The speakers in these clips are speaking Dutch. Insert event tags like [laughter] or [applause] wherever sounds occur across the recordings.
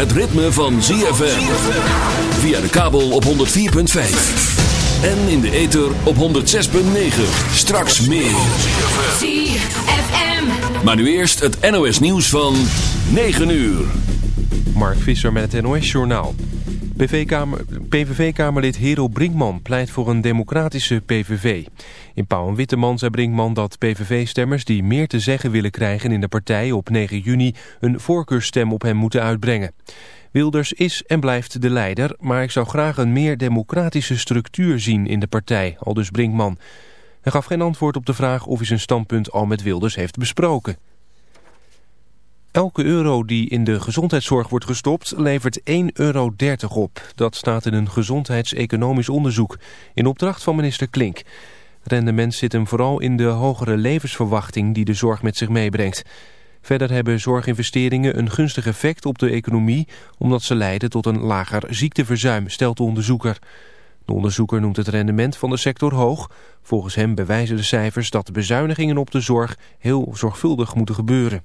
het ritme van ZFM. Via de kabel op 104.5. En in de ether op 106.9. Straks meer. ZFM. Maar nu eerst het NOS nieuws van 9 uur. Mark Visser met het NOS-journaal. PVV-kamerlid Hero Brinkman pleit voor een democratische PVV. In Pauw en zei Brinkman dat PVV-stemmers die meer te zeggen willen krijgen in de partij op 9 juni een voorkeurstem op hem moeten uitbrengen. Wilders is en blijft de leider, maar ik zou graag een meer democratische structuur zien in de partij, aldus Brinkman. Hij gaf geen antwoord op de vraag of hij zijn standpunt al met Wilders heeft besproken. Elke euro die in de gezondheidszorg wordt gestopt levert 1,30 euro op. Dat staat in een gezondheidseconomisch onderzoek in opdracht van minister Klink. Rendement zit hem vooral in de hogere levensverwachting die de zorg met zich meebrengt. Verder hebben zorginvesteringen een gunstig effect op de economie... omdat ze leiden tot een lager ziekteverzuim, stelt de onderzoeker. De onderzoeker noemt het rendement van de sector hoog. Volgens hem bewijzen de cijfers dat bezuinigingen op de zorg heel zorgvuldig moeten gebeuren.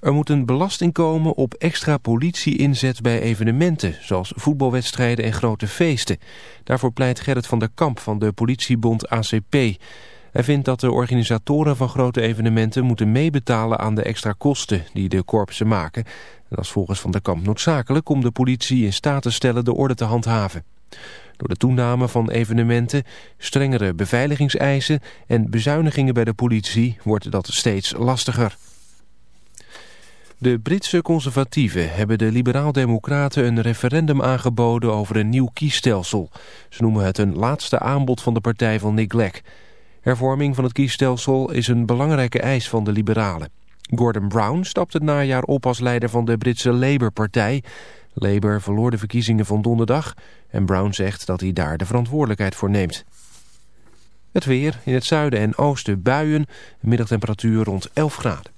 Er moet een belasting komen op extra politie-inzet bij evenementen, zoals voetbalwedstrijden en grote feesten. Daarvoor pleit Gerrit van der Kamp van de politiebond ACP. Hij vindt dat de organisatoren van grote evenementen moeten meebetalen aan de extra kosten die de korpsen maken. Dat is volgens Van der Kamp noodzakelijk om de politie in staat te stellen de orde te handhaven. Door de toename van evenementen, strengere beveiligingseisen en bezuinigingen bij de politie wordt dat steeds lastiger. De Britse conservatieven hebben de liberaal-democraten een referendum aangeboden over een nieuw kiesstelsel. Ze noemen het een laatste aanbod van de partij van Nick Clegg. Hervorming van het kiesstelsel is een belangrijke eis van de liberalen. Gordon Brown stapt het najaar op als leider van de Britse Labour-partij. Labour verloor de verkiezingen van donderdag en Brown zegt dat hij daar de verantwoordelijkheid voor neemt. Het weer, in het zuiden en oosten buien, middagtemperatuur rond 11 graden.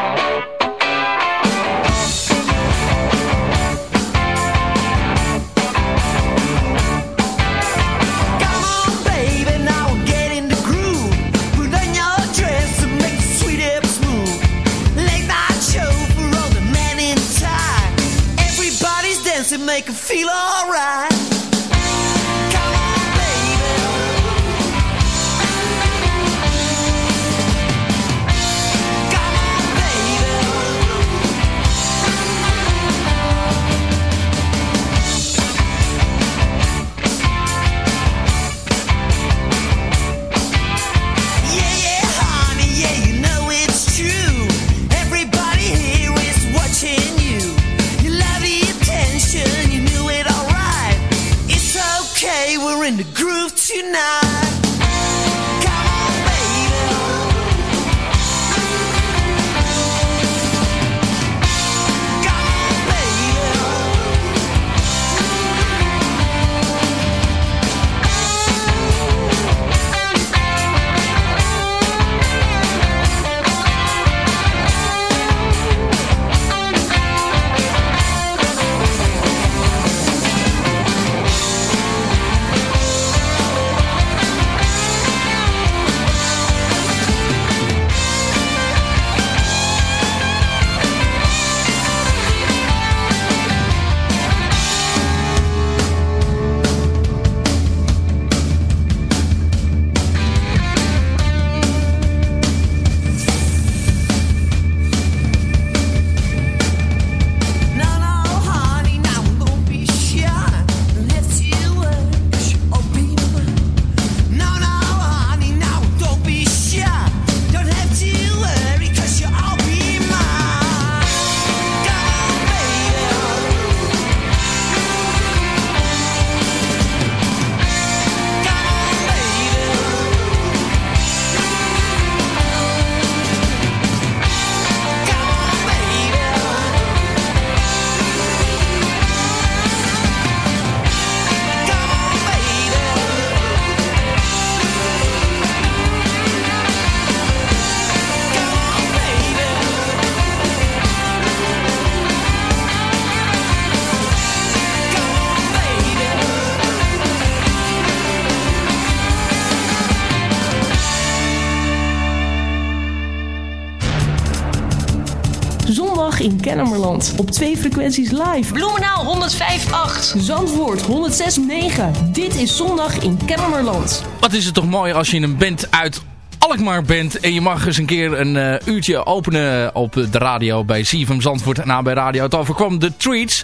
In Kennemerland. Op twee frequenties live. Bloemenaal 105.8. Zandvoort 106.9. Dit is zondag in Kennemerland. Wat is het toch mooi als je een band uit Alkmaar bent en je mag eens een keer een uh, uurtje openen op de radio bij CFM Zandvoort en aan bij Radio. Het overkwam de Treats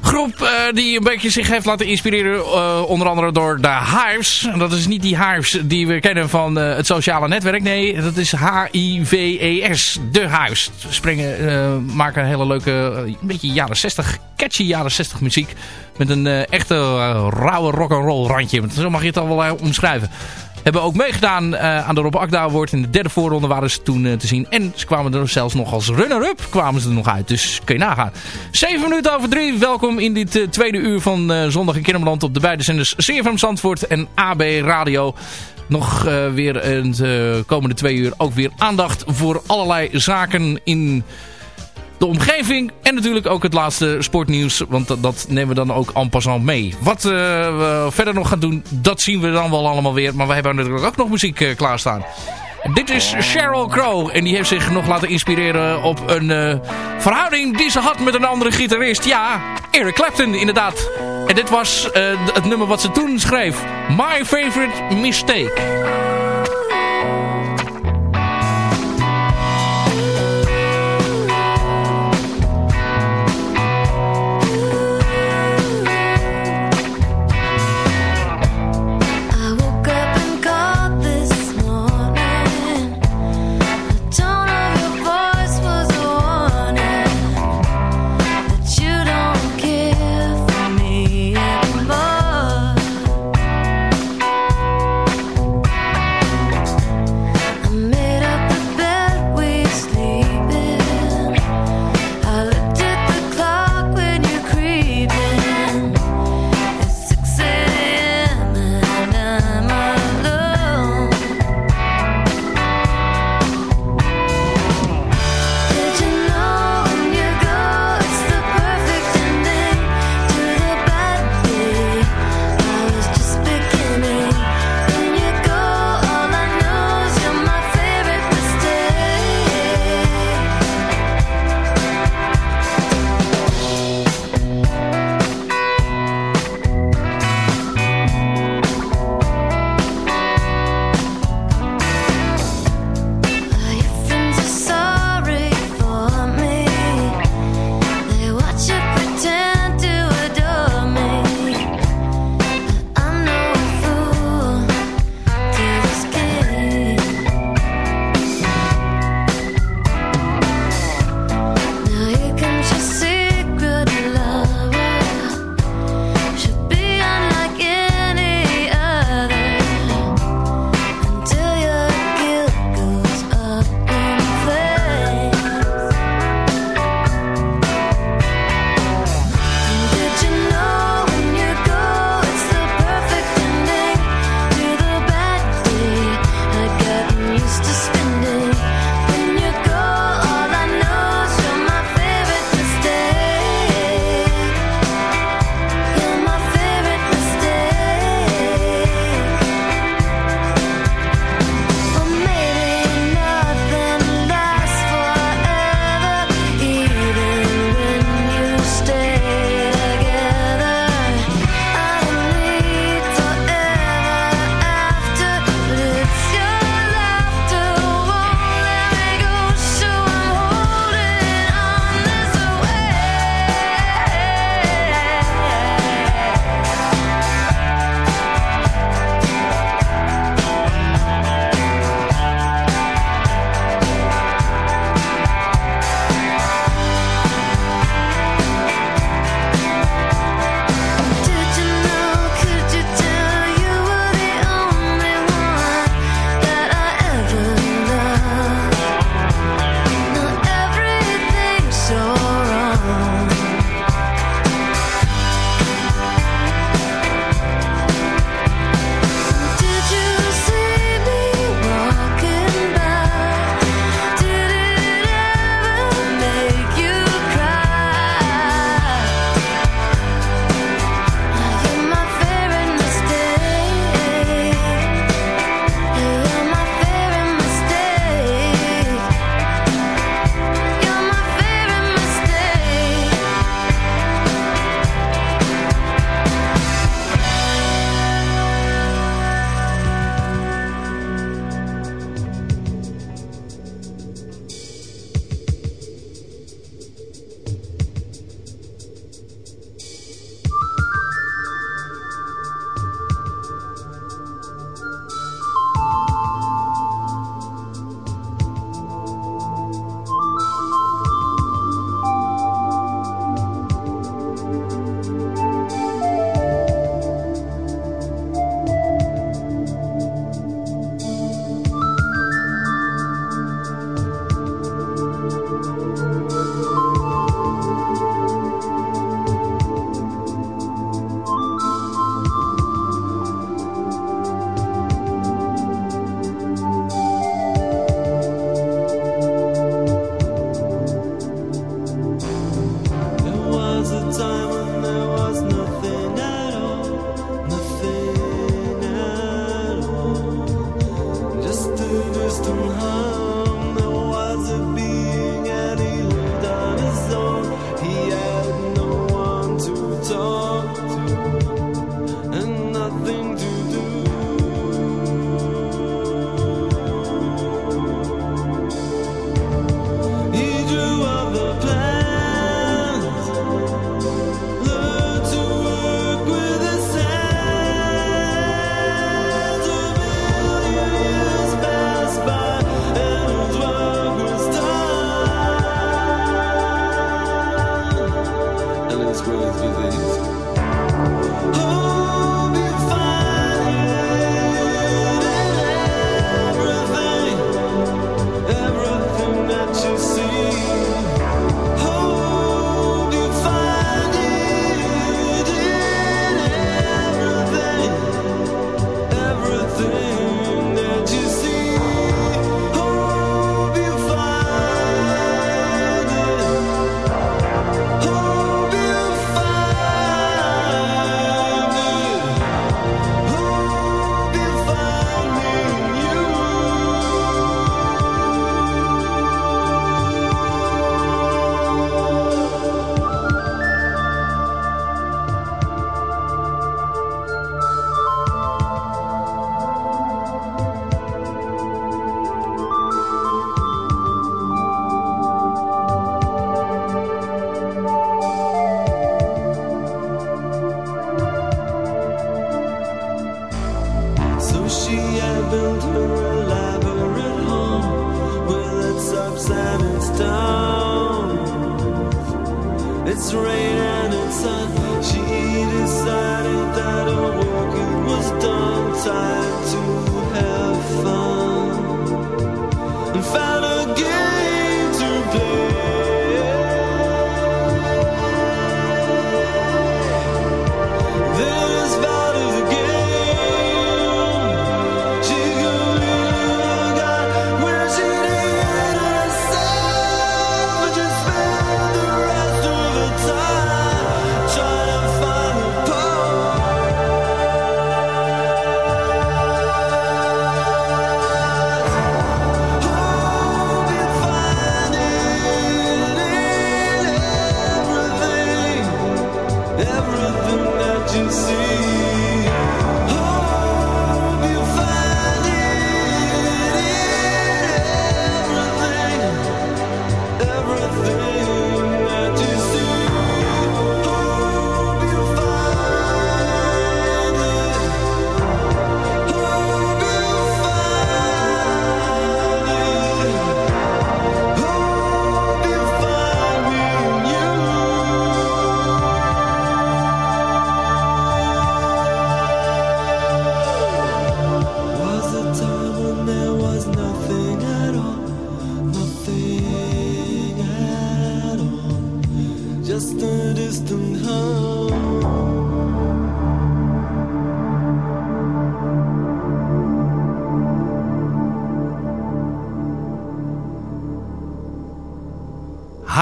groep uh, die een beetje zich heeft laten inspireren. Uh, onder andere door de Hives. Dat is niet die Hives die we kennen van uh, het sociale netwerk. Nee, dat is H-I-V-E-S. De Hives. Springen, maken een hele leuke, een beetje jaren 60, catchy jaren 60 muziek. Met een echte rauwe rock'n'roll randje. Zo mag je het al wel omschrijven. Hebben ook meegedaan uh, aan de Rob Akda Award. In de derde voorronde waren ze toen uh, te zien. En ze kwamen er zelfs nog als runner-up kwamen ze er nog uit. Dus kun je nagaan. 7 minuten over 3. Welkom in dit uh, tweede uur van Zondag in Kinderland op de beide zenders CFM Zandvoort en AB Radio. Nog weer de komende twee uur ook weer aandacht voor allerlei zaken in de omgeving en natuurlijk ook het laatste sportnieuws. Want dat, dat nemen we dan ook en passant mee. Wat uh, we verder nog gaan doen, dat zien we dan wel allemaal weer. Maar we hebben natuurlijk ook nog muziek uh, klaarstaan. Dit is Sheryl Crow en die heeft zich nog laten inspireren op een uh, verhouding die ze had met een andere gitarist. Ja, Eric Clapton inderdaad. En dit was het nummer wat ze toen schreef. My Favorite Mistake.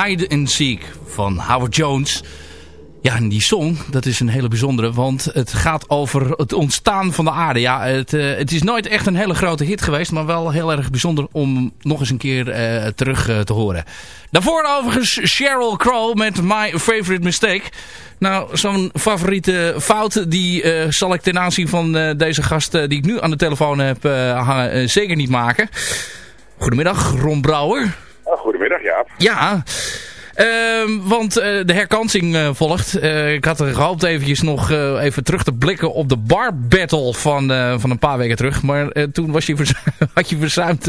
Hide and Seek van Howard Jones. Ja, en die song, dat is een hele bijzondere, want het gaat over het ontstaan van de aarde. Ja, het, eh, het is nooit echt een hele grote hit geweest, maar wel heel erg bijzonder om nog eens een keer eh, terug eh, te horen. Daarvoor overigens Sheryl Crow met My Favorite Mistake. Nou, zo'n favoriete fout, die zal ik ten aanzien van deze gast die ik nu aan de telefoon heb zeker niet maken. Goedemiddag, Ron Brouwer. Ja, Ehm, want eh, de herkansing eh, volgt. Eh, ik had er gehoopt eventjes nog even terug te blikken op de bar battle van, van een paar weken terug. Maar toen was je [laughs] had je verzuimd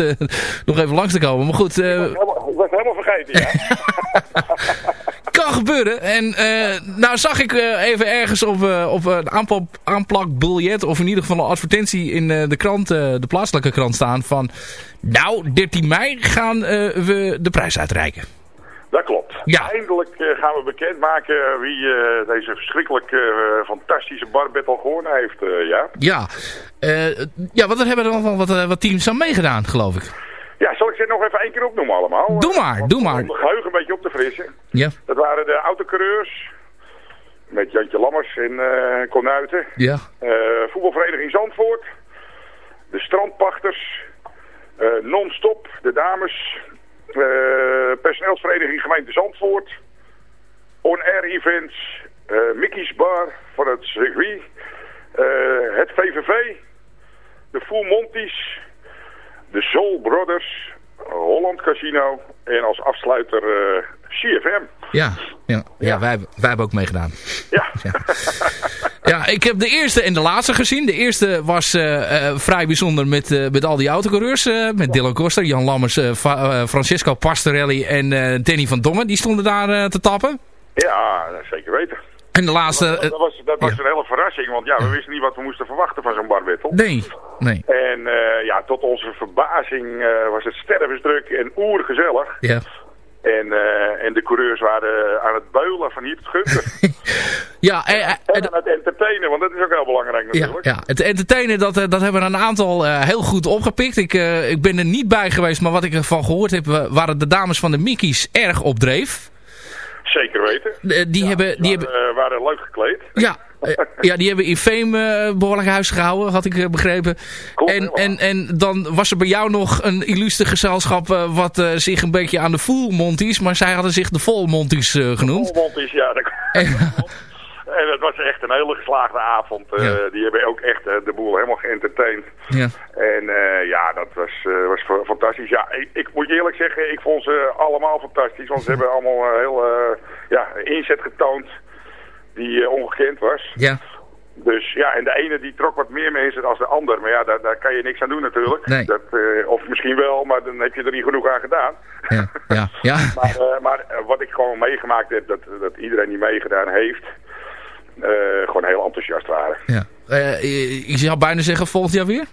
nog even langs te komen. Maar goed, eh, Helemaal- Ik was helemaal vergeten, ja. [laughs] kan gebeuren. En eh, nou zag ik eh, even ergens op, eh, op een aanpak, aanplakbiljet, of in ieder geval een advertentie in de krant, de plaatselijke krant staan van... Nou, 13 mei gaan we de prijs uitreiken. Dat klopt. Ja. Eindelijk gaan we bekendmaken wie deze verschrikkelijk fantastische barbattle gewonnen heeft, ja. Ja, ja want er hebben er nog wel wat, wat teams aan meegedaan, geloof ik. Ze nog even één keer opnoemen allemaal? Doe maar, doe maar. Om de geheugen een beetje op te frissen. Ja, Dat waren de autocoureurs. Met Jantje Lammers en eh Konuiten. ja, Eh, voetbalvereniging Zandvoort. De strandpachters. eh Non-Stop, de dames. Eh, personeelsvereniging gemeente Zandvoort. On-Air Events. Mickey's Bar van het circuit. het VVV. De Full Monties. De Soul Brothers. Holland Casino. En als afsluiter eh, CFM. Ja, ja, ja. Wij, wij hebben ook meegedaan. [laughs] Ja. Ja, ik heb de eerste en de laatste gezien. De eerste was eh, eh, vrij bijzonder met, met al die autocoureurs. met Dylan Koster, Jan Lammers, Francesco Pastorelli en Danny van Dongen. Die stonden daar te tappen. Ja, zeker weten. En de laatste... Dat, eh, dat was, dat was een hele verrassing, want ja, we wisten niet wat we moesten verwachten van zo'n barwettel. nee, nee. En eh, ja, tot onze verbazing eh, was het stervensdruk en oergezellig. Ja. En, en de coureurs waren aan het beulen van hier tot Gunter. [laughs] Ja, en aan het entertainen, want dat is ook heel belangrijk Ja, natuurlijk. ja, het entertainen, dat, dat hebben een aantal heel goed opgepikt. Ik, ik ben er niet bij geweest, maar wat ik ervan gehoord heb, wa- waren de dames van de Mickey's erg op dreef. Zeker weten. Eh, die hebben... Die hebben Eh, waren leuk gekleed. ja, eh, ja, die hebben in Fame eh, behoorlijk huis gehouden, had ik begrepen. en, en, en dan was er bij jou nog een illustre gezelschap wat zich een beetje aan de full monties, maar zij hadden zich de vol monties genoemd. Is, ja. Dat... en [laughs] het was echt een hele geslaagde avond. Eh, Ja. Die hebben ook echt eh, de boel helemaal geëntertained. Ja. En eh, ja, dat was, was fa- fantastisch. Ja, ik, ik moet je eerlijk zeggen, ik vond ze allemaal fantastisch. Want ze hebben allemaal heel ja, inzet getoond die ongekend was. Ja. Dus ja, en de ene die trok wat meer mensen dan de ander. Maar ja, daar, daar kan je niks aan doen natuurlijk. Nee. Dat, of misschien wel, maar dan heb je er niet genoeg aan gedaan. Ja, ja, ja. [laughs] Maar, maar wat ik gewoon meegemaakt heb, dat, dat iedereen die meegedaan heeft, gewoon heel enthousiast waren. ja. Eh, ik zou bijna zeggen volgend jaar weer?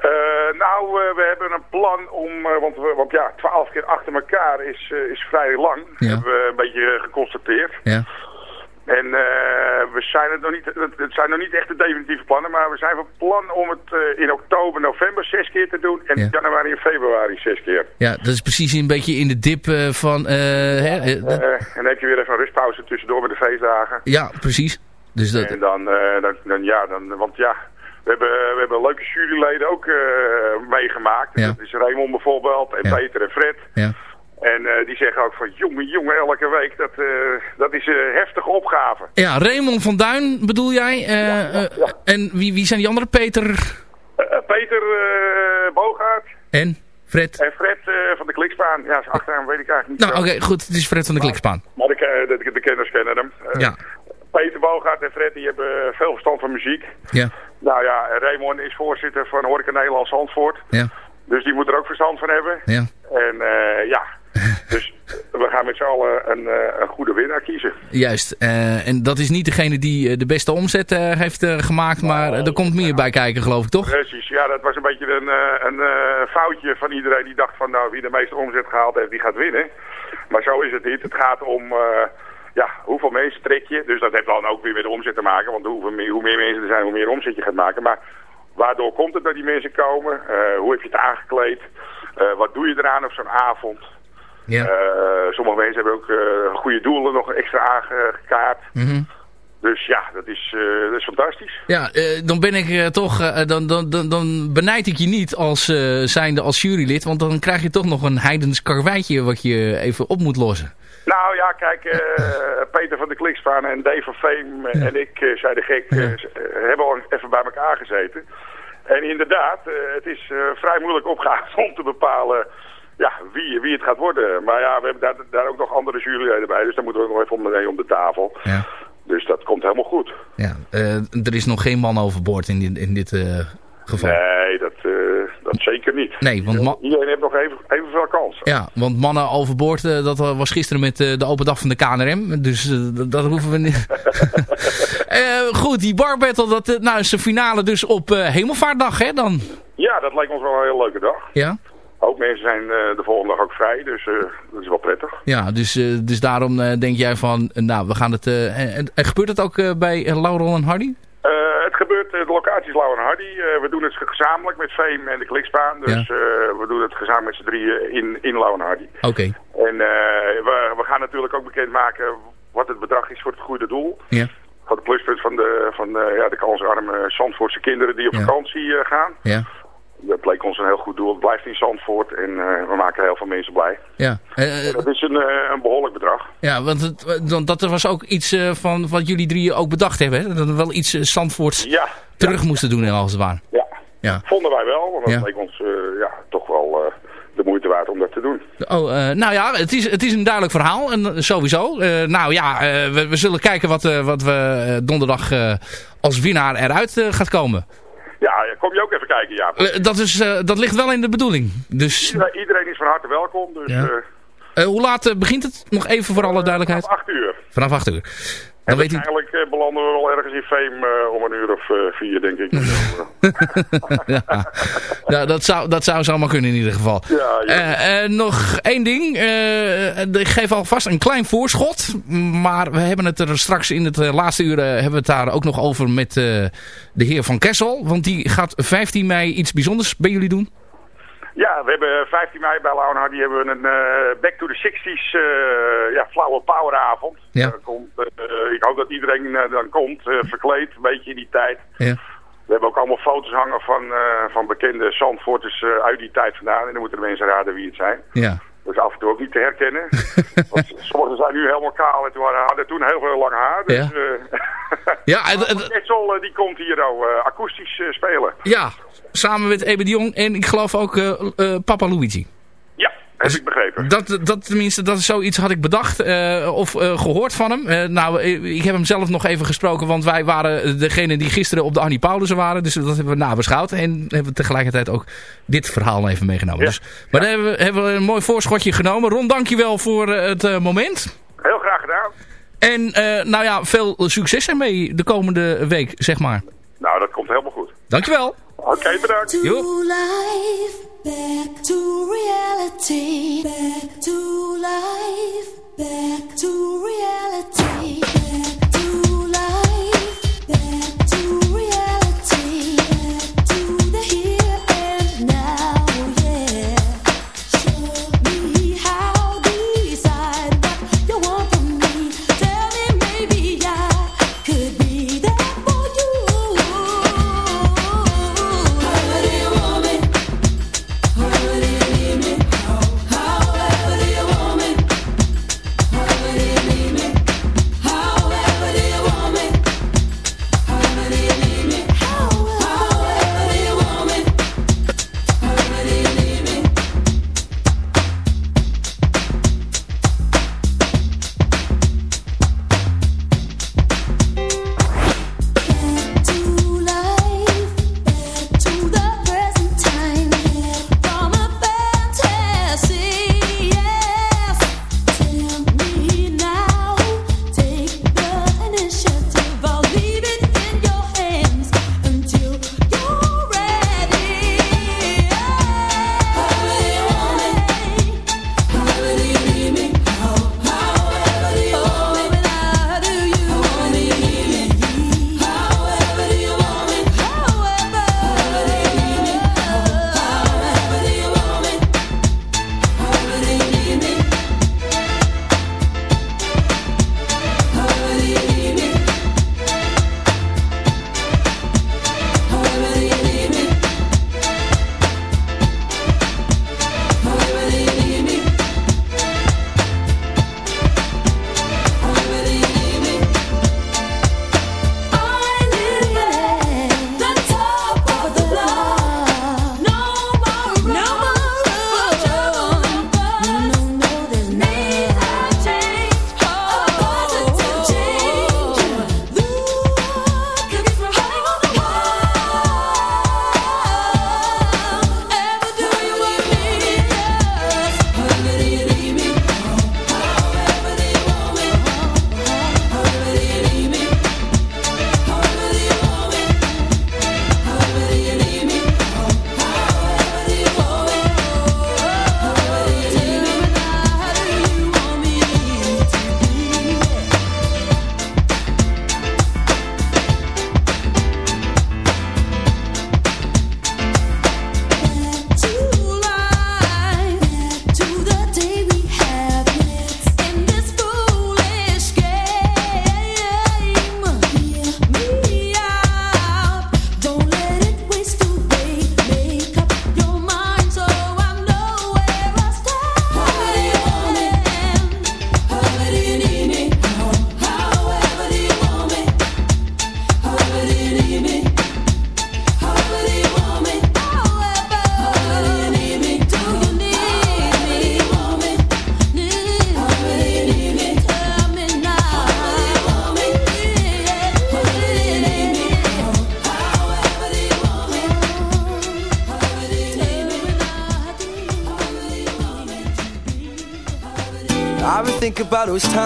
Eh, nou, eh, we hebben een plan om, eh, want, we, want ja, twaalf keer achter elkaar is, eh, is vrij lang, Ja. hebben we een beetje geconstateerd. Ja. En eh, we zijn het nog niet, het, zijn nog niet echt de definitieve plannen, maar we zijn van plan om het eh, in oktober, november zes keer te doen en Ja. januari en februari zes keer. Ja, dat is precies een beetje in de dip eh, van... hè, en dan heb je weer even een rustpauze tussendoor met de feestdagen. ja, precies. Dus dat, En dan, dan, dan, ja, dan, want ja, we hebben, we hebben leuke juryleden ook meegemaakt. Ja. Dat is Raymond bijvoorbeeld en Ja. Peter en Fred. ja. En eh, die zeggen ook van, jongen, jongen, elke week, dat, eh, dat is een heftige opgave. ja, Raymond van Duin bedoel jij? Eh, En wie, wie zijn die andere? Peter Peter Bogaert en Fred? en Fred van de Klikspaan. Ja, zijn achternaam weet ik eigenlijk niet. Nou, oké, goed. Het is Fred van de Klikspaan. Maar de, de, de kenners kennen hem. Ja. Peter Bogaert en Fred die hebben veel verstand van muziek. Ja, Nou ja, Raymond is voorzitter van Horeca Nederland Zandvoort. ja, Dus die moet er ook verstand van hebben. ja. En ja, [laughs] dus we gaan met z'n allen een, eh, een goede winnaar kiezen. Juist. Eh, en dat is niet degene die eh, de beste omzet heeft gemaakt, maar er komt meer bij kijken, geloof ik, toch? Precies, ja, dat was een beetje een, een foutje van iedereen die dacht van nou, wie de meeste omzet gehaald heeft, die gaat winnen. Maar zo is het niet. Het gaat om, ja, hoeveel mensen trek je. Dus dat heeft dan ook weer met de omzet te maken, want meer, hoe meer mensen er zijn, hoe meer omzet je gaat maken. Maar waardoor komt het dat die mensen komen? Hoe heb je het aangekleed? Wat doe je eraan op zo'n avond? Ja. Eh, sommige mensen hebben ook eh, goede doelen nog extra aangekaart. Mhm. Dus ja, dat is, eh, dat is fantastisch. Ja, dan ben ik toch, dan, dan, dan, dan benijd ik je niet als zijnde als jurylid, want dan krijg je toch nog een heidens karweitje wat je even op moet lossen. Nou ja, kijk, [laughs] Peter van de Klikspaan en Dave van Veem eh, en ik, zei de gek, hebben al even bij elkaar gezeten. En inderdaad, het is vrij moeilijk opgave [laughs] om te bepalen ja, wie, wie het gaat worden. Maar ja, we hebben daar, daar ook nog andere juryleden bij, dus daar moeten we ook nog even om, mee om de tafel. Ja. Dus dat komt helemaal goed. Ja, eh, er is nog geen man overboord in dit, in dit eh, geval. Nee, dat, eh, dat zeker niet. Nee, want Iedereen heeft nog even, evenveel kans. Ja, want mannen overboord, dat was gisteren met de open dag van de KNRM. Dus dat, hoeven we niet. [laughs] Goed, die bar battle, dat nou, is de finale dus op Hemelvaartdag, hè, dan? Ja, dat lijkt ons wel een hele leuke dag. Ja? Ook mensen zijn eh, de volgende dag ook vrij, dus eh, dat is wel prettig. Ja, dus, eh, dus daarom denk jij van, nou, we gaan het... en, gebeurt het ook bij Laurel en Hardy? Het gebeurt, de locatie is Lauw en Hardy. We doen het gezamenlijk met Veem en de Klikspaan. Dus we doen het gezamenlijk met z'n drieën in, in Lauw en Hardy. Oké, En eh, we, we gaan natuurlijk ook bekendmaken wat het bedrag is voor het goede doel. ja, Van het pluspunt van de, van de, ja, de kansarme Zandvoortse kinderen die op Ja. vakantie gaan. ja, dat leek ons een heel goed doel. Het blijft in Zandvoort en eh, we maken heel veel mensen blij. Ja, eh, dat is een, eh, een behoorlijk bedrag. ja want het, dat was ook iets eh, van wat jullie drie ook bedacht hebben. Hè? Dat we wel iets eh, Zandvoorts Ja, terug moesten doen als het ware. ja. Ja. vonden wij wel. Want dat Ja. leek ons eh, ja, toch wel eh, de moeite waard om dat te doen. Oh, eh, nou ja, het is, het is een duidelijk verhaal. En, eh, sowieso. Eh, nou ja, eh, we, we zullen kijken wat, eh, wat we eh, donderdag eh, als winnaar eruit eh, gaat komen. Ja, ja, kom je ook even kijken, ja. Eh, dat, is, eh, dat ligt wel in de bedoeling. Dus Iedereen, iedereen is van harte welkom. Dus Ja. eh, hoe laat begint het? Nog even voor alle duidelijkheid. vanaf 8 uur. Vanaf 8 uur. Dan weet eh, belanden we wel ergens in Fame eh, om een uur of eh, vier, denk ik. ja, [laughs] ja dat, zou, dat zou zomaar kunnen in ieder geval. Ja, ja. Nog één ding. Ik geef alvast een klein voorschot. Maar we hebben het er straks in het laatste uur... hebben we het daar ook nog over met de heer Van Kessel. Want die gaat 15 mei iets bijzonders bij jullie doen. Ja, we hebben 15 mei bij Lauwenhard, die hebben we een eh, Back to the 60s eh, ja, flauwe poweravond. Ja. Komt, eh, ik hoop dat iedereen eh, dan komt, eh, verkleed, een beetje in die tijd. Ja. We hebben ook allemaal foto's hangen van, eh, van bekende Zandvoorters eh, uit die tijd vandaan. En dan moeten de mensen raden wie het zijn. Ja. Dat is af en toe ook niet te herkennen. [laughs] Want sommigen zijn nu helemaal kaal en toen hadden, toen heel veel lang haar. Dus, Ja. eh, Ja, en- [laughs] en- Kessel, eh, die komt hier nou eh, akoestisch eh, spelen. ja, samen met Ebe de Jong en ik geloof ook eh, eh, Papa Luigi. Ja, heb ik begrepen. Dat, dat tenminste, dat is zoiets had ik bedacht eh, of eh, gehoord van hem. Nou, ik heb hem zelf nog even gesproken, want wij waren degene die gisteren op de Annie Paulussen waren. Dus dat hebben we nabeschouwd en hebben tegelijkertijd ook dit verhaal even meegenomen. Ja. Dus, maar daar hebben we, hebben we een mooi voorschotje genomen. Ron, dankjewel voor het moment. Heel graag gedaan. En nou ja, veel succes ermee de komende week, zeg maar. Nou, dat komt helemaal goed. Dankjewel. Oké, bedankt. Jo. to life, back to reality, back to life, back to reality, back to life, back to reality,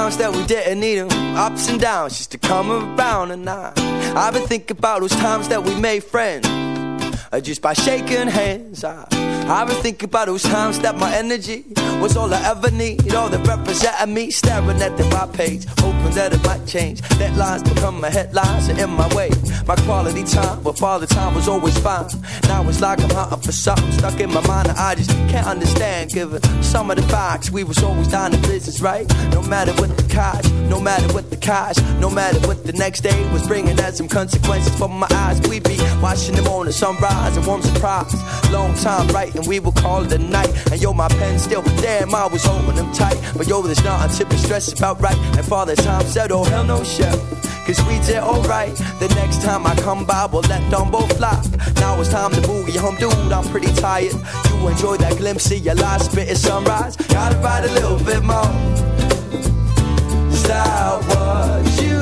times that we didn't need them. Ups and downs just to come around. And I, I've been thinking about those times that we made friends. Uh, just by shaking hands. I, I've been thinking about those times that my energy was all I ever need. All that represented me, staring at the my page, hoping that it might change. Deadlines become my headlines and in my way. My quality time, but father time was always fine. Now it's like I'm hunting for something stuck in my mind that I just can't understand. Given some of the facts, we was always down to business, right? No matter what the cost, no matter what the cost, no matter what the next day was bringing, had some consequences for my eyes. We be watching the sunrise and warm surprise. Long time writing, we will call it a night. And yo, my pen still, damn, I was holding them tight. But yo, there's nothing to be stressed about, right? And father time said, oh hell no, chef. Cause we did alright. The next time I come by, we'll let them both fly. Now it's time to boogie home, dude. I'm pretty tired. You enjoy that glimpse of your last bit of sunrise. Gotta ride a little bit more. Stop what you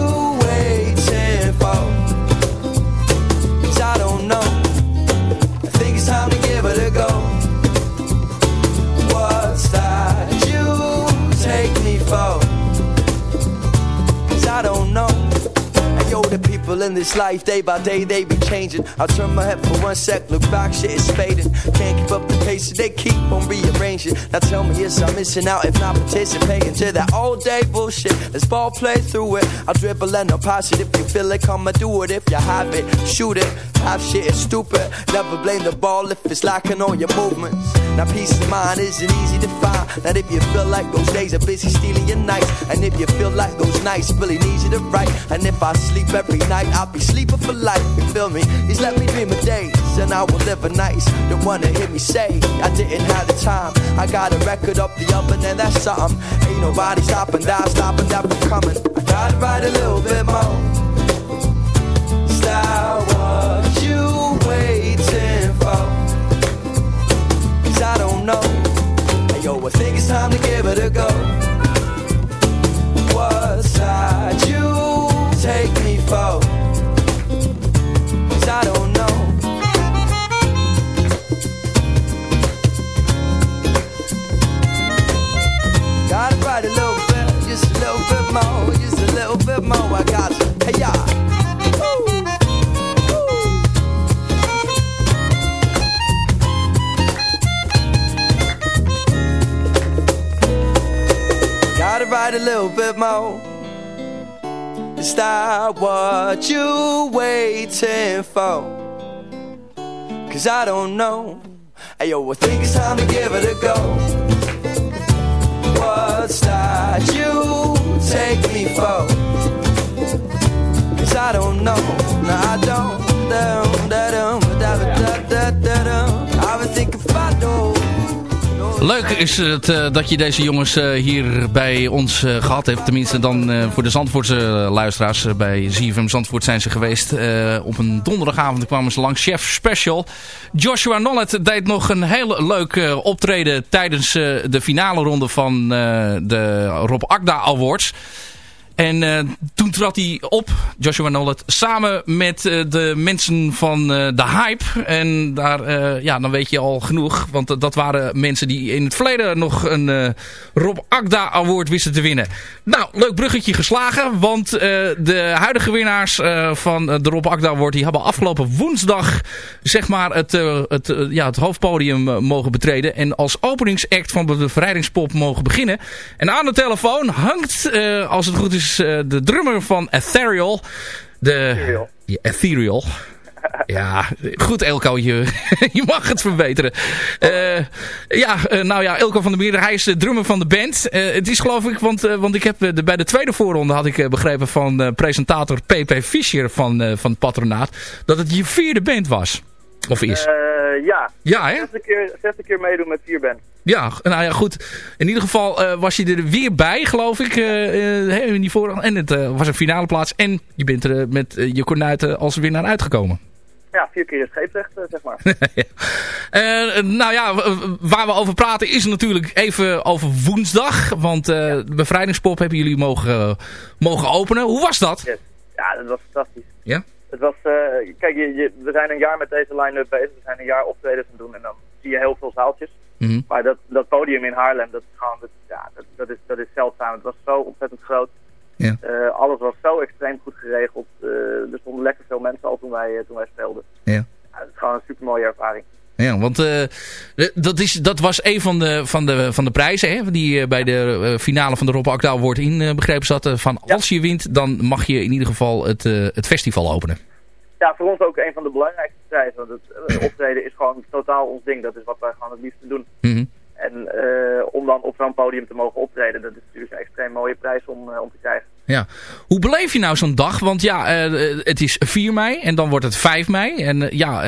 in this life, day by day, they be changing. I turn my head for one sec, look back, shit is fading. Can't keep up the pace, so they keep on rearranging. Now tell me, yes, I'm missing out if not participating to that all day bullshit. Let's ball play through it. I'll dribble and I'll pass it if you feel it, come and do it. If you have it, shoot it. Half shit is stupid. Never blame the ball if it's lacking on your movements. Now peace of mind isn't easy to find. That if you feel like those days are busy stealing your nights, and if you feel like those nights really need you to write, and if I sleep every night, I'll be sleeping for life. You feel me? Just let me dream of days, and I will live a nights. Don't wanna hear me say I didn't have the time. I got a record up the oven, and that's something. Ain't nobody stopping, down, stopping that from coming. I gotta write a little bit more. Yo, I think it's time to give it a go. What side little bit more. Is that what you waiting for? Cause I don't know. Hey yo, I think it's time to give it a go. What's that you take me for? Cause I don't know. No, I don't. Dum, da, dum, da, da, da, da, dum. I've been thinking about those. Leuk is het uh, dat je deze jongens uh, hier bij ons uh, gehad hebt. Tenminste dan voor de Zandvoortse luisteraars. bij ZFM Zandvoort zijn ze geweest. op een donderdagavond kwamen ze langs. Chef Special. Joshua Nollet deed nog een heel leuk optreden tijdens de finale ronde van de Rob Akda Awards. En uh, toen trad hij op, Joshua Nollet, samen met uh, de mensen van uh, The Hype. En daar, ja, dan weet je al genoeg. Want dat waren mensen die in het verleden nog een Rob Akda Award wisten te winnen. Nou, leuk bruggetje geslagen. Want de huidige winnaars van de Rob Akda Award... die hebben afgelopen woensdag zeg maar het, het, ja, het hoofdpodium mogen betreden. En als openingsact van de bevrijdingspop mogen beginnen. En aan de telefoon hangt, als het goed is de drummer van Ethereal. De, Ethereal. Ja, Ethereal. Ja, goed Elko, je, [laughs] je mag het verbeteren. Uh, ja, uh, nou ja, Elko van der Meer, hij is de drummer van de band. Uh, het is geloof ik, want, want ik heb de, bij de tweede voorronde had ik begrepen van presentator PP Fischer van, van het patronaat, dat het je vierde band was. Of is. ja, ja hè? Zesde keer, zesde keer meedoen met vier bands. Ja, nou ja, goed. In ieder geval uh, was je er weer bij, geloof ik, uh, in die voorrang. En het uh, was een finale plaats. En je bent er met je kornuiten als winnaar uitgekomen. Ja, vier keer scheepsrecht, zeg maar. [laughs] nou ja, waar we over praten is natuurlijk even over woensdag. Want de bevrijdingspop hebben jullie mogen, mogen openen. Hoe was dat? Yes. Ja, dat was fantastisch. Ja? Het was, kijk, je, je, we zijn een jaar met deze line-up bezig. We zijn een jaar optredens aan doen en dan zie je heel veel zaaltjes. Mm -hmm. Maar dat, dat podium in Haarlem, dat is gewoon, dat, ja, dat, dat is, dat is zeldzaam. Het was zo ontzettend groot. Ja. Eh, alles was zo extreem goed geregeld. Eh, er stonden lekker veel mensen al toen wij, eh, toen wij speelden. Ja. Ja, het is gewoon een super mooie ervaring. Ja, want dat, is, dat was een van de, van de, van de prijzen hè, die bij de finale van de Rob Akda wordt inbegrepen zat. van als je wint, dan mag je in ieder geval het, het festival openen. Ja, voor ons ook een van de belangrijkste prijzen. Want het eh, optreden is gewoon totaal ons ding. Dat is wat wij gewoon het liefste doen. Mhm. En eh, om dan op zo'n podium te mogen optreden, dat is natuurlijk een extreem mooie prijs om, eh, om te krijgen. Ja. Hoe beleef je nou zo'n dag? Want ja, het is 4 mei en dan wordt het 5 mei. En ja,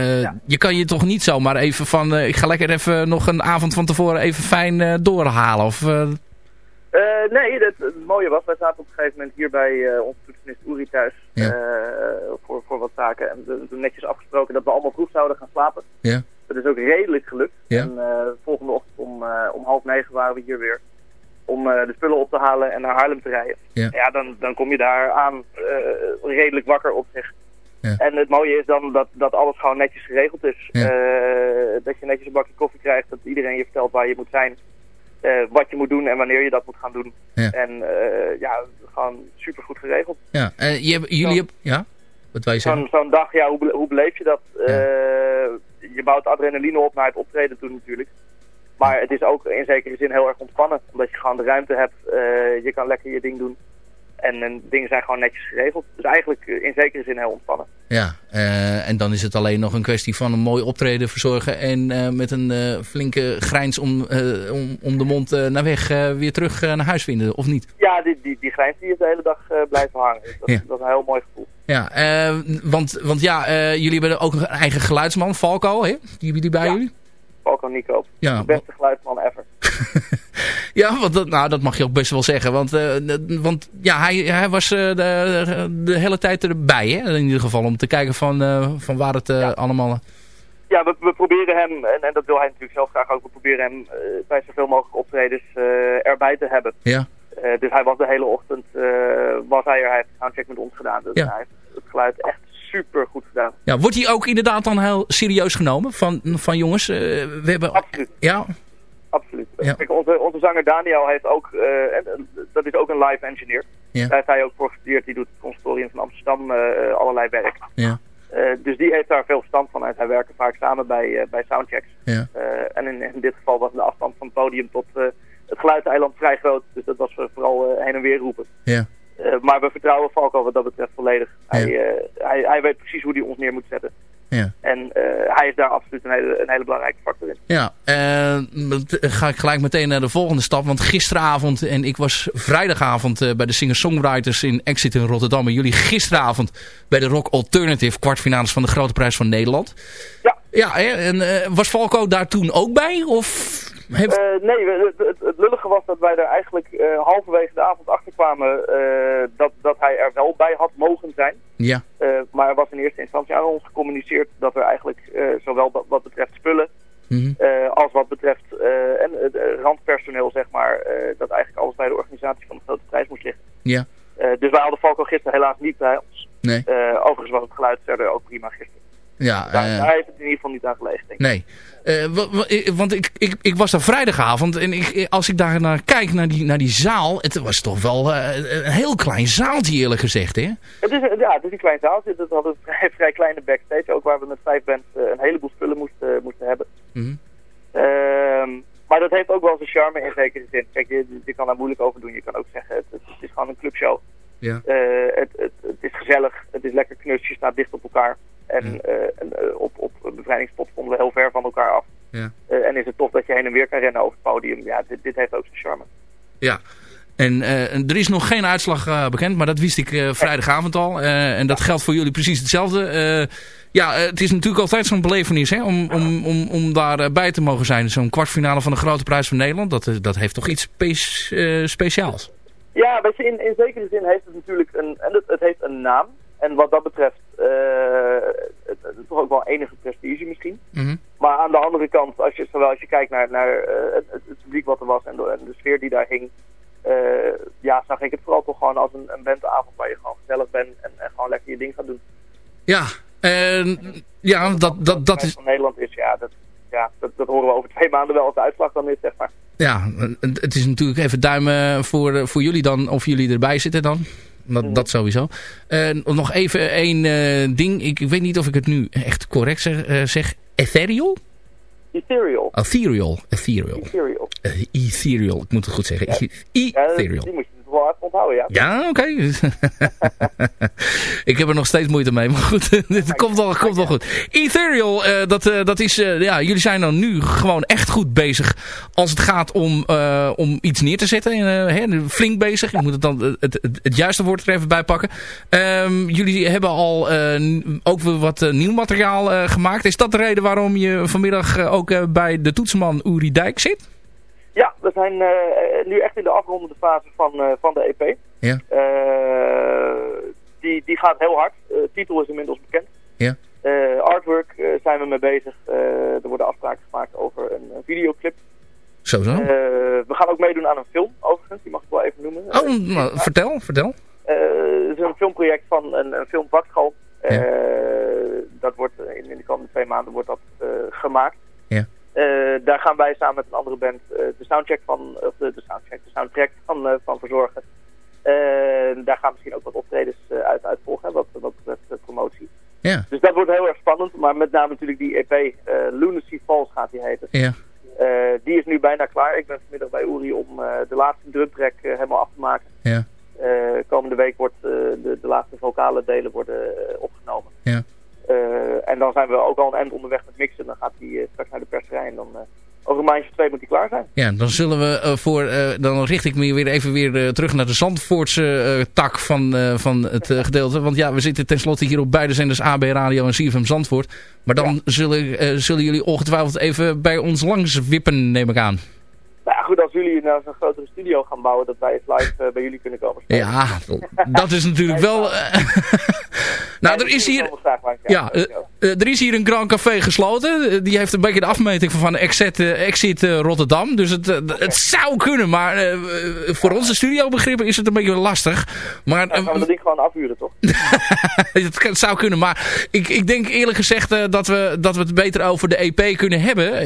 je kan je toch niet zomaar even van... ik ga lekker even nog een avond van tevoren even fijn doorhalen. Of, nee, het, het mooie was, wij zaten op een gegeven moment hier bij onze toetsenist Uri thuis Ja. eh, voor, voor wat zaken. En we hebben netjes afgesproken dat we allemaal vroeg zouden gaan slapen. Ja. Dat is ook redelijk gelukt. Ja. En eh, volgende ochtend om, eh, om half negen waren we hier weer. Om de spullen op te halen en naar Haarlem te rijden. Ja. dan, dan kom je daar aan redelijk wakker op zich. Ja. En het mooie is dan dat, dat alles gewoon netjes geregeld is. Ja. Dat je netjes een bakje koffie krijgt. Dat iedereen je vertelt waar je moet zijn. Eh, wat je moet doen en wanneer je dat moet gaan doen. Ja. En eh, ja, gewoon super goed geregeld. ja. Eh, je, jullie hebben... Ja? Wat wij zeggen? Zo'n dag, ja, hoe, hoe beleef je dat? Je bouwt adrenaline op naar het optreden toe natuurlijk. Maar het is ook in zekere zin heel erg ontspannen. Omdat je gewoon de ruimte hebt. je kan lekker je ding doen. En, en dingen zijn gewoon netjes geregeld. Dus eigenlijk eh, in zekere zin heel ontspannen. Ja, eh, en dan is het alleen nog een kwestie van een mooi optreden verzorgen. En eh, met een flinke grijns om, om, om de mond naar weg weer terug naar huis vinden, of niet? Ja, die, die, die grijns die is de hele dag blijven hangen. Dus dat, Ja. dat is een heel mooi gevoel. Ja, want, want ja, jullie hebben ook een eigen geluidsman, Falco, hè? Die die bij jullie? Falco Nico. Ja, De beste geluidsman ever. [laughs] Ja, want dat, nou, dat mag je ook best wel zeggen. Want, eh, want ja, hij, hij was eh, de, de hele tijd erbij, hè? In ieder geval, om te kijken van, eh, van waar het eh, allemaal... Ja, we, we proberen hem, en, en dat wil hij natuurlijk zelf graag ook, we proberen hem bij zoveel mogelijk optredens erbij te hebben. Ja. Dus hij was de hele ochtend, was hij er, hij heeft een soundcheck met ons gedaan. Dus Ja. hij heeft het geluid echt super goed gedaan. Ja, wordt hij ook inderdaad dan heel serieus genomen? Van, van jongens, we hebben... Absoluut. Ja, Absoluut. Ja. Kijk, onze, onze zanger Daniel heeft ook, eh, en, dat is ook een live engineer. Ja. Daar heeft hij ook voor gestudeerd. Die doet het conservatorium van Amsterdam eh, allerlei werk. ja, Eh, dus die heeft daar veel verstand van. En zij werken vaak samen bij, bij soundchecks. ja. En in, in dit geval was de afstand van het podium tot het geluidseiland vrij groot. Dus dat was voor- vooral heen en weer roepen. Ja. Maar we vertrouwen Falco wat dat betreft volledig. Hij, hij, hij weet precies hoe hij ons neer moet zetten. Ja. En eh, hij is daar absoluut een hele, een hele belangrijke factor in. Ja, met- ga ik gelijk meteen naar de volgende stap. Want gisteravond, en ik was vrijdagavond bij de singer-songwriters in Exit in Rotterdam. En jullie gisteravond bij de Rock Alternative kwartfinales van de Grote Prijs van Nederland. Ja. Ja, en was Falco daar toen ook bij? Of heeft... Eh, nee, het, het, het lullige was dat wij er eigenlijk eh, halverwege de avond achter kwamen eh, dat, dat hij er wel bij had mogen zijn. Ja, maar er was in eerste instantie aan ons gecommuniceerd dat er eigenlijk zowel wat, betreft spullen Mhm. als wat betreft en het randpersoneel, zeg maar, dat eigenlijk alles bij de organisatie van de grote prijs moest liggen. ja, dus wij hadden Falco gisteren helaas niet bij ons. nee. Overigens was het geluid verder ook prima gisteren. Ja, Daar, eh, daar heeft het in ieder geval niet aan gelegen, denk ik. Nee. Eh, want ik, ik, ik was daar vrijdagavond en ik, als ik daar naar kijk, naar die, naar die zaal, het was toch wel eh, een heel klein zaaltje eerlijk gezegd, hè? Het is, ja, het is een klein zaaltje. Het had een [laughs] vrij, vrij kleine backstage, ook waar we met vijf bands een heleboel spullen moesten, moesten hebben. Mhm. Ehm, maar dat heeft ook wel zijn charme in zekere zin. Kijk, je, je kan daar moeilijk over doen. Je kan ook zeggen, het, het is gewoon een clubshow. Ja. Het, het, het is gezellig, het is lekker knus, je staat dicht op elkaar. En, eh, en, eh, op, op bevrijdingspot stonden we heel ver van elkaar af. Ja. Eh, en is het tof dat je heen en weer kan rennen over het podium. Ja, dit, dit heeft ook zijn charme. Ja. En er is nog geen uitslag bekend, maar dat wist ik vrijdagavond al. En dat geldt voor jullie precies hetzelfde. Ja, het is natuurlijk altijd zo'n belevenis hè, om, om, om, om daarbij bij te mogen zijn. Zo'n kwartfinale van de Grote Prijs van Nederland, dat, dat heeft toch iets spe- speciaals. Ja, weet je, in, in zekere zin heeft het natuurlijk een, en het, het heeft een naam. En wat dat betreft, eh, het, het is toch ook wel enige prestige misschien. Mhm. Maar aan de andere kant, als je, zowel als je kijkt naar, naar eh, het, het, publiek wat er was en de, en de sfeer die daar hing, eh, ja, zag ik het vooral toch gewoon als een, een bandavond waar je gewoon gezellig bent en, en gewoon lekker je ding gaat doen. Ja, en ja dat, dat, dat is... Van Nederland is, ja, dat, ja dat, dat horen we over twee maanden wel als de uitslag dan is, zeg maar. ja, het is natuurlijk even duimen voor, voor jullie dan, of jullie erbij zitten dan. Dat, dat sowieso. Nog even één eh, ding. Ik, ik weet niet of ik het nu echt correct zeg. eh, zeg. Ethereal? Ethereal. Ethereal. Ethereal. Ethereal. Eh, Ethereal. Ik moet het goed zeggen. Ja, Ethereal. die moet je er wel even onthouden, ja. Ja, oké. [laughs] ik heb er nog steeds moeite mee, maar goed, [laughs] het komt wel, komt wel goed. Ethereal, eh, dat, eh, dat is, eh, ja, jullie zijn dan nu gewoon echt goed bezig als het gaat om, om iets neer te zetten. Hè, flink bezig, ik moet het dan het, het, het juiste woord er even bij pakken. Ehm, jullie hebben al ook weer wat nieuw materiaal gemaakt. Is dat de reden waarom je vanmiddag ook bij de toetsman Uri Dijk zit? Ja, we zijn eh, nu echt in de afrondende fase van, eh, van de EP. Ja. Eh, die, die gaat heel hard. Titel is inmiddels bekend. Ja. Artwork zijn we mee bezig. Er worden afspraken gemaakt over een videoclip. Zo zo. We gaan ook meedoen aan een film, overigens. Die mag ik wel even noemen. oh, nou, vertel, vertel. Het is een filmproject van een, een filmvakschool. Eh, dat wordt in, in de komende twee maanden wordt dat gemaakt. Eh, daar gaan wij samen met een andere band eh, de soundcheck van, of de, de soundcheck, de soundtrack van, eh, van verzorgen. Daar gaan misschien ook wat optredens uit, uit volgen, wat, wat betreft promotie. Ja. Dus dat wordt heel erg spannend, maar met name natuurlijk die EP, Lunacy Falls gaat die heten. Ja. Die is nu bijna klaar. Ik ben vanmiddag bij Uri om de laatste drumtrack helemaal af te maken. Ja. Komende week wordt de, de laatste vocale delen worden opgenomen. Ja. Eh, en dan zijn we ook al een eind onderweg met mixen. Dan gaat hij eh, straks naar de perserij en dan eh, over een maandje twee moet hij klaar zijn. Ja, dan zullen we voor, dan richt ik me weer even weer terug naar de Zandvoortse tak van, van het gedeelte. Want ja, we zitten tenslotte hier op beide zenders AB Radio en CFM Zandvoort. Maar dan zullen, zullen jullie ongetwijfeld even bij ons langs wippen, neem ik aan. Nou ja, goed, als jullie nou zo'n grotere studio gaan bouwen, dat wij eens live bij jullie kunnen komen spelen. Ja, dat is natuurlijk wel... [laughs] nou, er is hier... Ja, eh, eh, er is hier een Grand Café gesloten. Eh, die heeft een beetje de afmeting van van Exit, Exit Rotterdam. Dus het, het zou kunnen, maar voor onze studiobegrippen is het een beetje lastig. Maar, Dan gaan we dat ding gewoon afhuren, toch? [laughs] het, zou kunnen, maar ik, ik denk eerlijk gezegd dat, we, dat we het beter over de EP kunnen hebben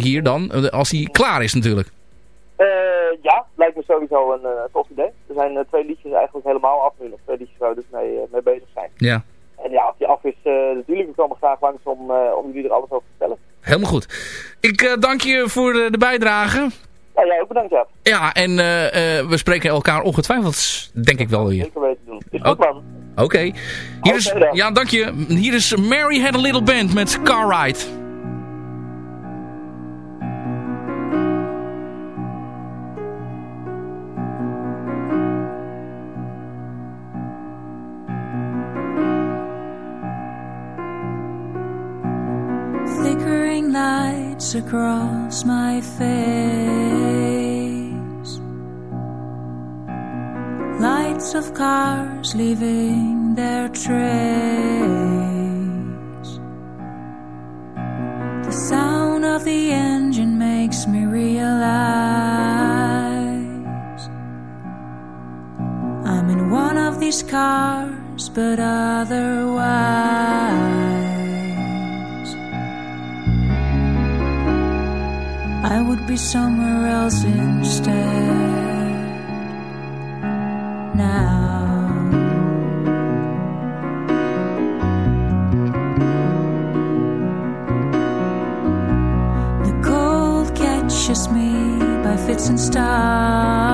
hier dan. Als die klaar is natuurlijk. Ja, lijkt me sowieso een eh, tof idee. Er zijn eh, twee liedjes eigenlijk helemaal af nu. Nog twee liedjes waar we dus mee, eh, mee bezig zijn. Ja, En ja, als die af is, eh, natuurlijk, we komen graag langs om, om jullie er alles over te vertellen. helemaal goed. Ik dank je voor de, de bijdrage. Ja, jij ook bedankt, ja. Ja, en we spreken elkaar ongetwijfeld, denk ik wel weer. Zeker weten doen. Is goed, man. Oké. Hier is, ja, dank je. Hier is Mary Had a Little Band met Car Ride. Lights across my face. Lights of cars leaving their trace. The sound of the engine makes me realize I'm in one of these cars, but otherwise. Would be somewhere else instead. Now, the cold catches me by fits and starts.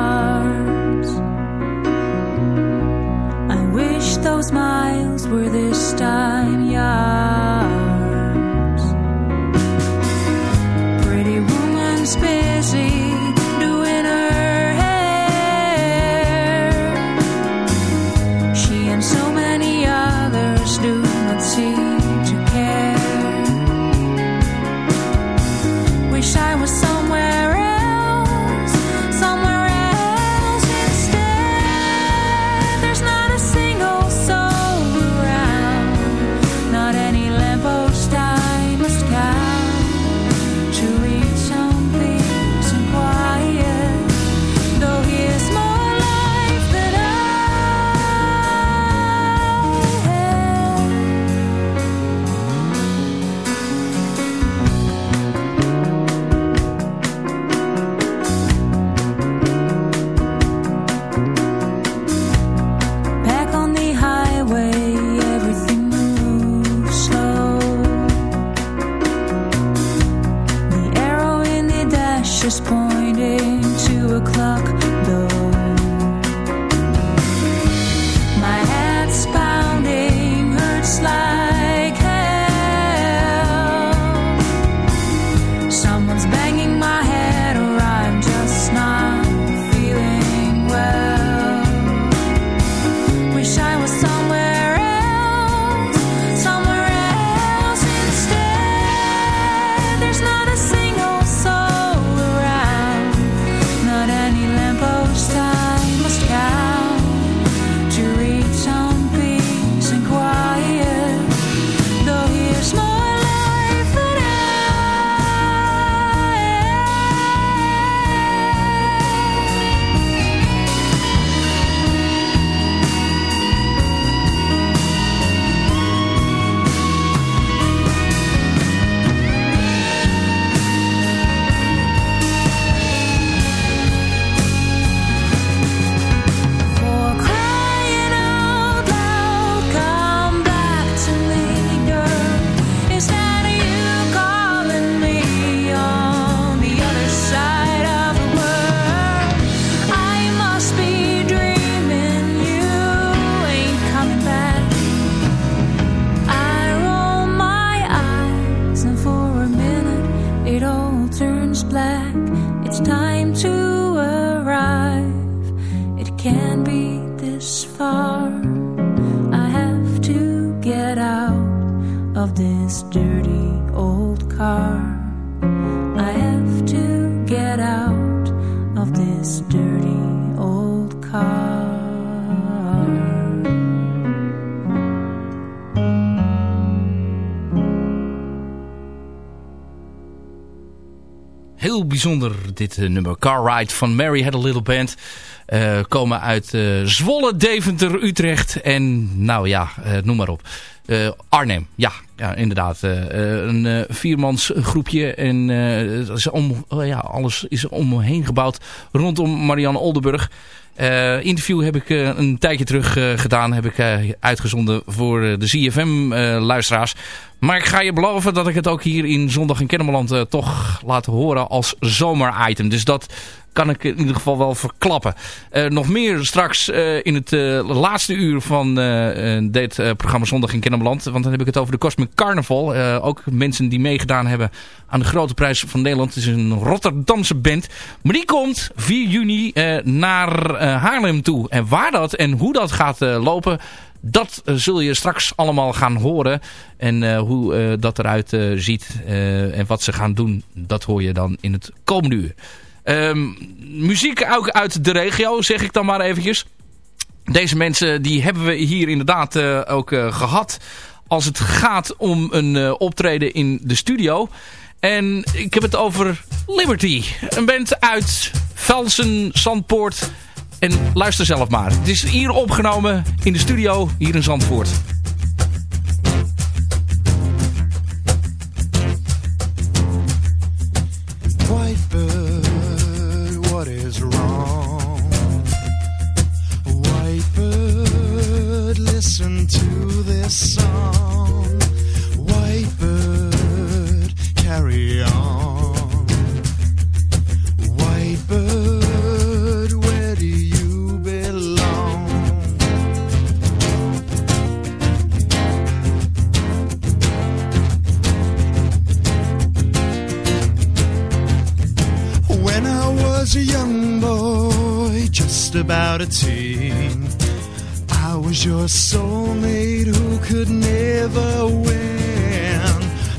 hanging bijzonder dit eh, nummer. Car Ride van Mary Had a Little Band. Eh, komen uit eh, Zwolle, Deventer, Utrecht en nou ja, noem maar op. Eh, Arnhem, ja, ja inderdaad. Eh, eh, een viermans groepje en het is om, oh ja, alles is om me heen gebouwd rondom Marianne Oldenburg. Interview heb ik een tijdje terug gedaan. Heb ik uitgezonden voor de ZFM-luisteraars. maar ik ga je beloven dat ik het ook hier in Zondag in Kennemerland toch laat horen als zomer-item. Dus dat kan ik in ieder geval wel verklappen. Eh, nog meer straks eh, in het eh, laatste uur van dit programma Zondag in Kennemerland. Want dan heb ik het over de Cosmic Carnival. Ook mensen die meegedaan hebben aan de Grote Prijs van Nederland. Het is een Rotterdamse band. Maar die komt 4 juni naar Haarlem toe. En waar dat en hoe dat gaat lopen... Dat zul je straks allemaal gaan horen. En hoe dat eruit ziet en wat ze gaan doen, dat hoor je dan in het komende uur. Ehm, muziek ook uit de regio, zeg ik dan maar eventjes. Deze mensen die hebben we hier inderdaad eh, ook eh, gehad als het gaat om een eh, optreden in de studio. En ik heb het over Liberty. Een band uit Velsen, Zandpoort. En luister zelf maar. Het is hier opgenomen in de studio hier in Zandvoort. To this song. Whitebird, carry on. Whitebird, where do you belong? When I was a young boy, just about a teen, was your soulmate who could never win.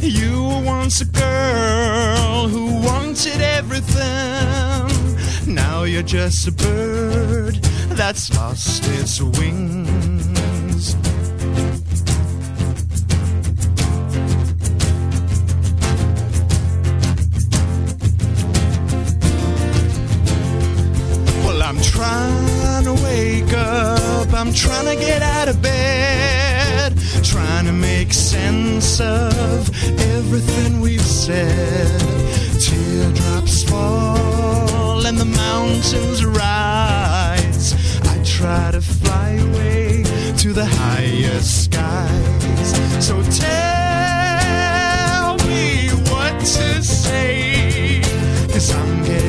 You were once a girl who wanted everything. Now you're just a bird that's lost its wings. I'm trying to get out of bed. Trying to make sense of everything we've said. Teardrops fall and the mountains rise. I try to fly away to the highest skies. So tell me what to say. Cause I'm getting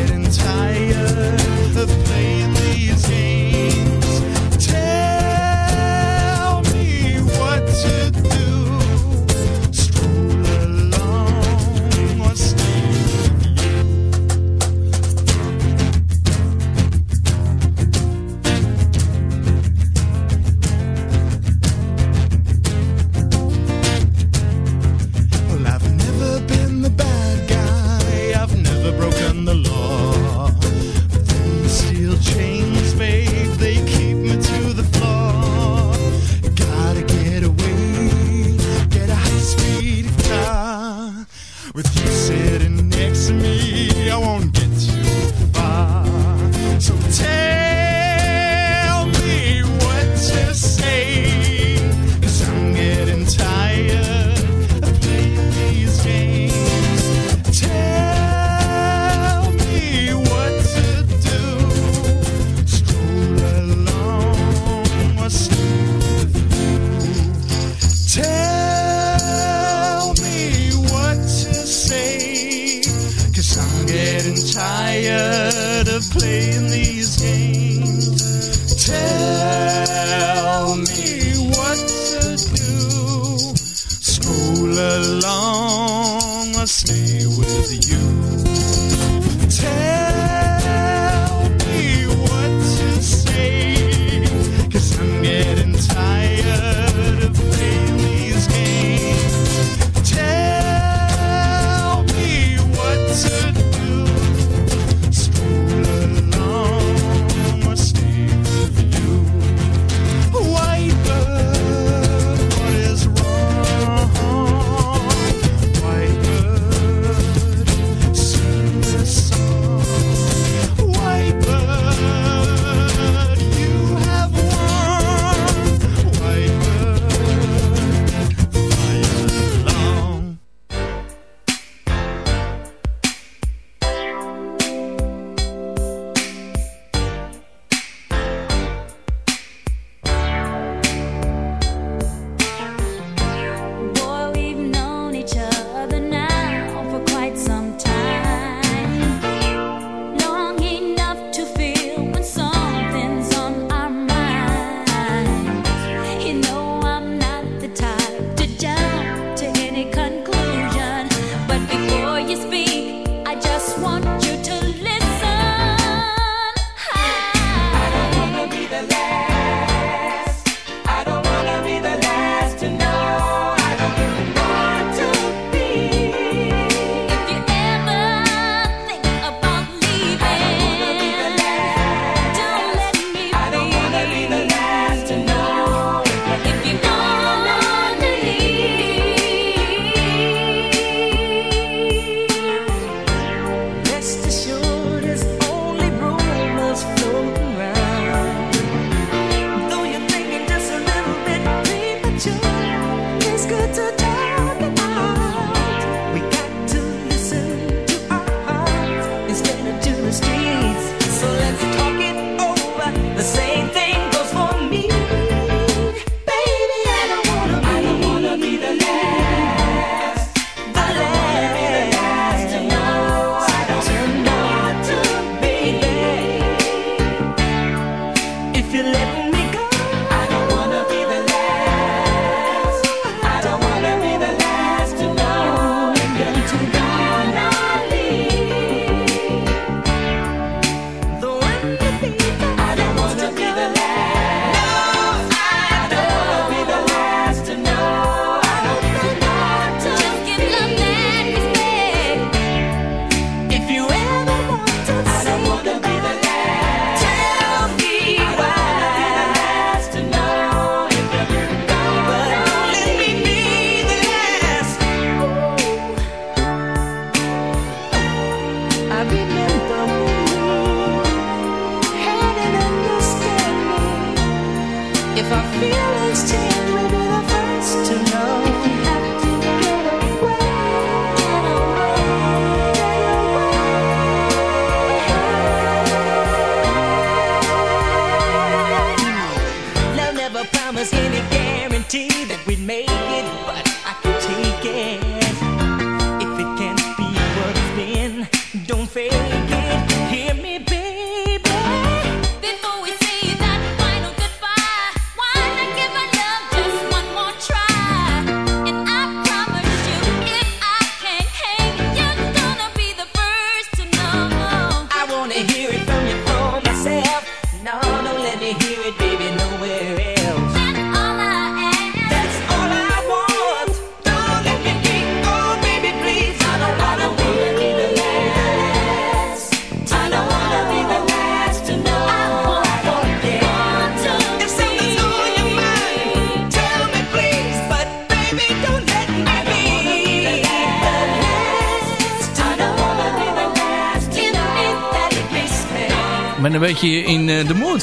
want you to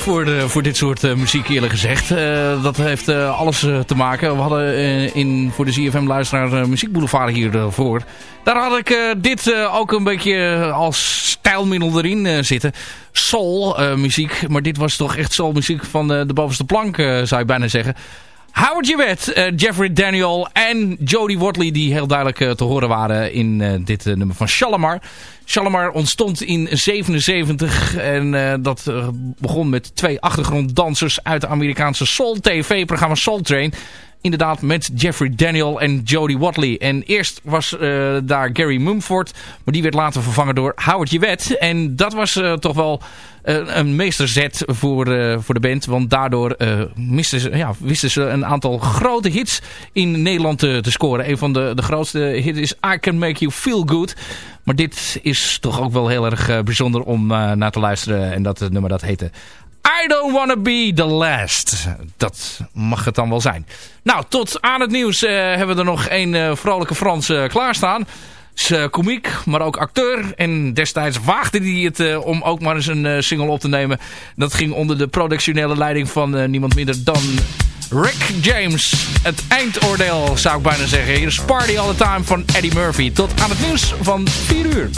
voor, voor dit soort eh, muziek eerlijk gezegd. Eh, dat heeft eh, alles te maken. We hadden in, voor de ZFM-luisteraar muziekboulevard hiervoor. Daar had ik dit ook een beetje als stijlmiddel erin zitten. Soul muziek, maar dit was toch echt soul muziek van de bovenste plank zou ik bijna zeggen. Howard Jewett, uh, Jeffrey Daniel en Jodie Wortley die heel duidelijk uh, te horen waren in uh, dit nummer van Shalimar. Shalimar ontstond in 77 en dat begon met twee achtergronddansers uit de Amerikaanse Soul TV-programma Soul Train. Inderdaad met Jeffrey Daniel en Jodie Watley. En eerst was daar Gary Mumford, maar die werd later vervangen door Howard Jewett. En dat was toch wel een meesterzet voor, voor de band. Want daardoor misten ze, ja, wisten ze een aantal grote hits in Nederland te, scoren. Een van de, de grootste hits is I Can Make You Feel Good. Maar dit is toch ook wel heel erg bijzonder om naar te luisteren. En dat nummer dat heette I Don't Wanna Be The Last. Dat mag het dan wel zijn. Nou, tot aan het nieuws hebben we er nog een vrolijke Frans klaarstaan is uh, komiek, maar ook acteur. En destijds waagde hij het uh, om ook maar eens een uh, single op te nemen. Dat ging onder de productionele leiding van niemand minder dan Rick James. Het eindoordeel zou ik bijna zeggen. Hier is Party All The Time van Eddie Murphy. Tot aan het nieuws van 4 uur.